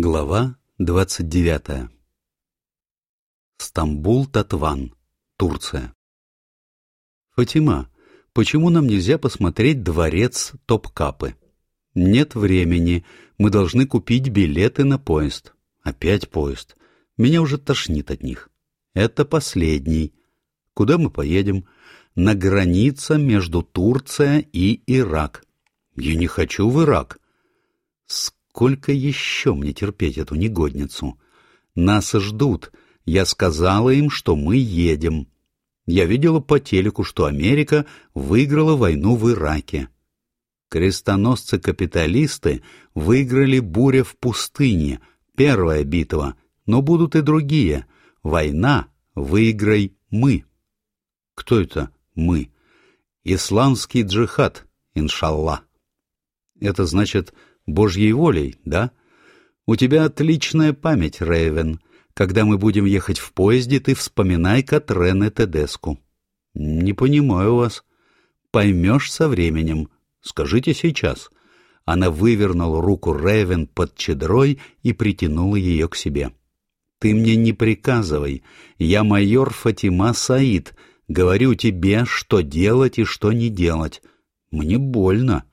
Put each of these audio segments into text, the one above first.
Глава двадцать девятая Стамбул, Татван, Турция Фатима, почему нам нельзя посмотреть дворец Топкапы? Нет времени, мы должны купить билеты на поезд. Опять поезд. Меня уже тошнит от них. Это последний. Куда мы поедем? На границе между Турция и Ирак. Я не хочу в Ирак. Сколько еще мне терпеть эту негодницу? Нас ждут. Я сказала им, что мы едем. Я видела по телеку, что Америка выиграла войну в Ираке. Крестоносцы-капиталисты выиграли буря в пустыне, первая битва, но будут и другие. Война выиграй мы. Кто это мы? Исламский джихад, иншаллах. Это значит Божьей волей, да? У тебя отличная память, Рейвен. Когда мы будем ехать в поезде, ты вспоминай Катрене Тедеску. Не понимаю вас. Поймешь со временем. Скажите сейчас. Она вывернула руку Рейвен под чедрой и притянула ее к себе. Ты мне не приказывай. Я майор Фатима Саид. Говорю тебе, что делать и что не делать. Мне больно.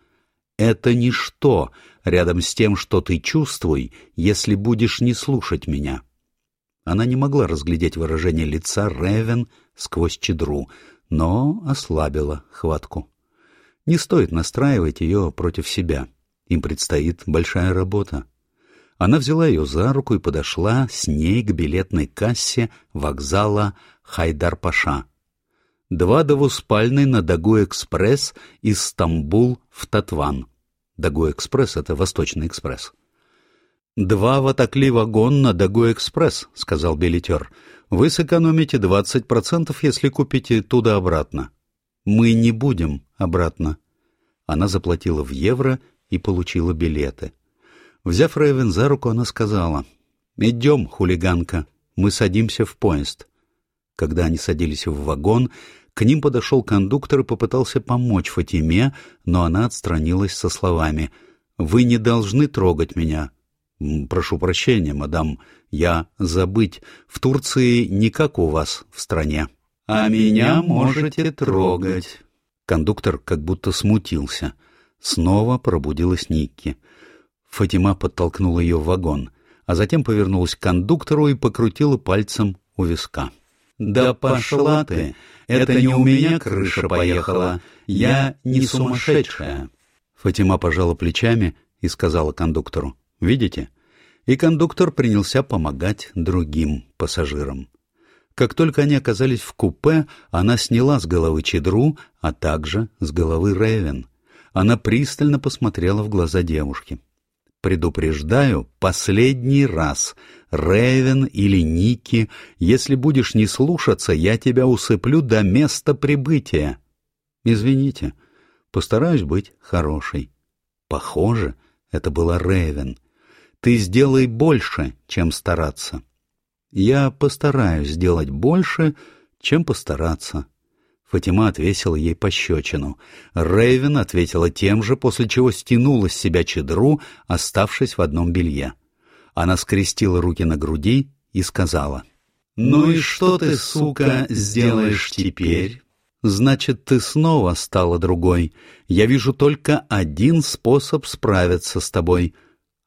Это ничто рядом с тем, что ты чувствуй, если будешь не слушать меня. Она не могла разглядеть выражение лица Ревен сквозь чедру, но ослабила хватку. Не стоит настраивать ее против себя. Им предстоит большая работа. Она взяла ее за руку и подошла с ней к билетной кассе вокзала Хайдар-Паша. Два двуспальный на Дагу-экспресс из Стамбул в Татван. Дагу-экспресс — это Восточный экспресс. «Два ватакли вагон на Дагу-экспресс», — сказал билетер. «Вы сэкономите двадцать процентов, если купите туда-обратно». «Мы не будем обратно». Она заплатила в евро и получила билеты. Взяв Рэйвен за руку, она сказала, «Идем, хулиганка, мы садимся в поезд». Когда они садились в вагон, к ним подошел кондуктор и попытался помочь Фатиме, но она отстранилась со словами «Вы не должны трогать меня». «Прошу прощения, мадам, я забыть. В Турции не как у вас в стране». «А меня можете трогать». Кондуктор как будто смутился. Снова пробудилась Никки. Фатима подтолкнула ее в вагон, а затем повернулась к кондуктору и покрутила пальцем у виска. «Да пошла ты! Это не у меня крыша поехала. Я не сумасшедшая. Фатима пожала плечами и сказала кондуктору. «Видите?» И кондуктор принялся помогать другим пассажирам. Как только они оказались в купе, она сняла с головы чедру, а также с головы Ревен. Она пристально посмотрела в глаза девушки. Предупреждаю, последний раз, Рейвен или Ники, если будешь не слушаться, я тебя усыплю до места прибытия. Извините, постараюсь быть хорошей. Похоже, это была Рейвен. Ты сделай больше, чем стараться. Я постараюсь сделать больше, чем постараться. Фатима отвесила ей пощечину. Рейвен ответила тем же, после чего стянула с себя чедру, оставшись в одном белье. Она скрестила руки на груди и сказала. «Ну и что ты, сука, сделаешь теперь?» «Значит, ты снова стала другой. Я вижу только один способ справиться с тобой».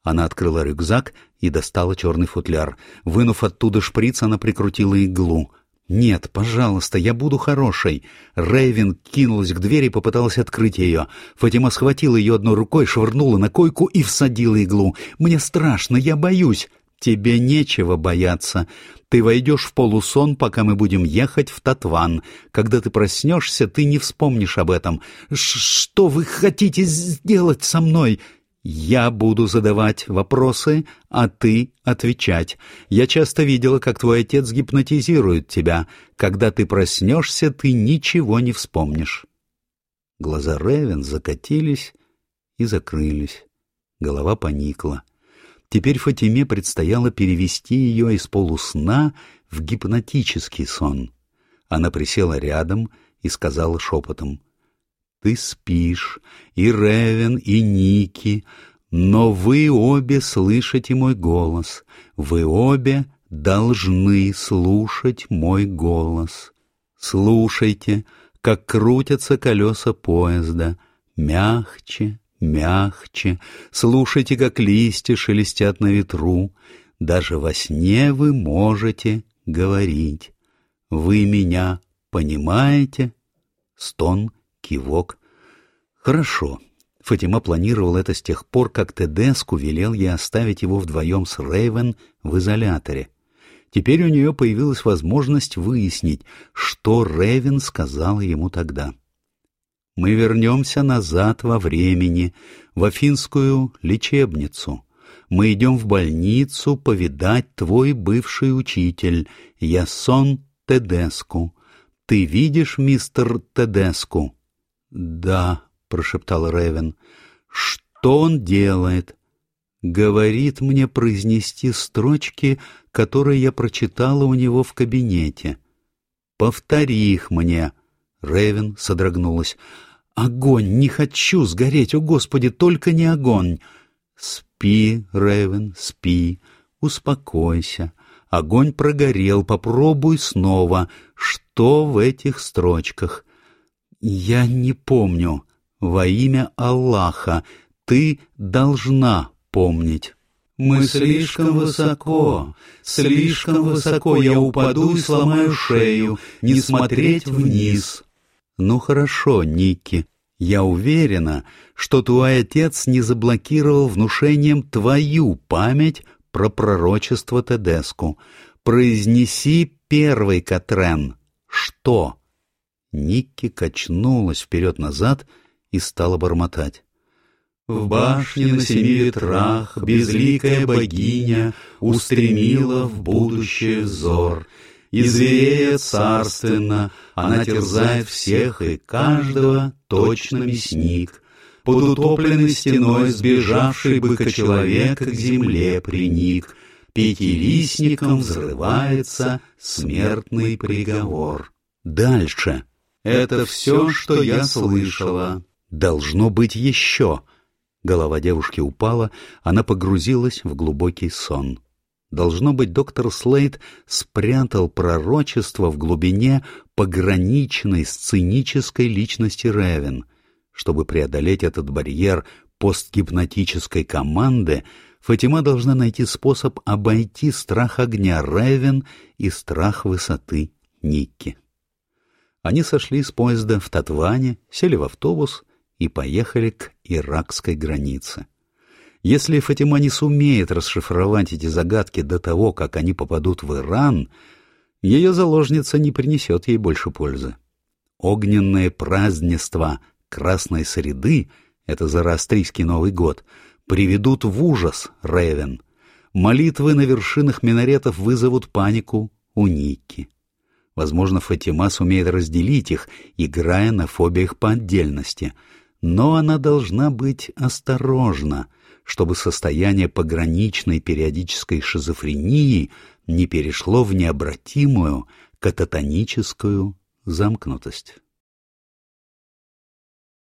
Она открыла рюкзак и достала черный футляр. Вынув оттуда шприц, она прикрутила иглу. «Нет, пожалуйста, я буду хорошей». Рэйвен кинулась к двери и попыталась открыть ее. Фатима схватила ее одной рукой, швырнула на койку и всадила иглу. «Мне страшно, я боюсь». «Тебе нечего бояться. Ты войдешь в полусон, пока мы будем ехать в Татван. Когда ты проснешься, ты не вспомнишь об этом. Ш что вы хотите сделать со мной?» Я буду задавать вопросы, а ты отвечать. Я часто видела, как твой отец гипнотизирует тебя. Когда ты проснешься, ты ничего не вспомнишь. Глаза Ревен закатились и закрылись. Голова поникла. Теперь Фатиме предстояло перевести ее из полусна в гипнотический сон. Она присела рядом и сказала шепотом — ты спишь, и Ревен, и Ники. Но вы обе слышите мой голос, вы обе должны слушать мой голос. Слушайте, как крутятся колеса поезда, мягче, мягче, слушайте, как листья шелестят на ветру. Даже во сне вы можете говорить. Вы меня понимаете? Стон, кивок. Хорошо. Фатима планировал это с тех пор, как Тедеску велел ей оставить его вдвоем с Рейвен в изоляторе. Теперь у нее появилась возможность выяснить, что Рейвен сказал ему тогда. «Мы вернемся назад во времени, в Афинскую лечебницу. Мы идем в больницу повидать твой бывший учитель, Ясон Тедеску. Ты видишь, мистер Тедеску?» «Да», — прошептал Ревен. «Что он делает?» «Говорит мне произнести строчки, которые я прочитала у него в кабинете. Повтори их мне». Ревен содрогнулась. «Огонь! Не хочу сгореть! О, Господи, только не огонь!» «Спи, Ревен, спи, успокойся. Огонь прогорел, попробуй снова. Что в этих строчках?» «Я не помню. Во имя Аллаха ты должна помнить». Мы слишком высоко, слишком высоко я упаду и сломаю шею, не смотреть вниз. Ну хорошо, Ники, я уверена, что твой отец не заблокировал внушением твою память про пророчество Тедеску. Произнеси первый Катрен. Что? Никки качнулась вперед-назад и стала бормотать. В башне на семи ветрах безликая богиня устремила в будущее взор. И зверея царственно она терзает всех и каждого точно мясник. Под утопленной стеной сбежавший быка-человек к земле приник. Пятилистником взрывается смертный приговор. Дальше. Это все, что я слышала. Должно быть еще. Голова девушки упала, она погрузилась в глубокий сон. Должно быть, доктор Слейд спрятал пророчество в глубине пограничной сценической личности Ревен. Чтобы преодолеть этот барьер постгипнотической команды, Фатима должна найти способ обойти страх огня Ревен и страх высоты Никки. Они сошли с поезда в Татване, сели в автобус и поехали к иракской границе. Если Фатима не сумеет расшифровать эти загадки до того, как они попадут в Иран, ее заложница не принесет ей больше пользы. Огненные празднества Красной Среды — это зороастрийский Новый год — приведут в ужас Ревен. Молитвы на вершинах минаретов вызовут панику у Никки. Возможно, Фатима сумеет разделить их, играя на фобиях по отдельности — но она должна быть осторожна, чтобы состояние пограничной периодической шизофрении не перешло в необратимую кататоническую замкнутость.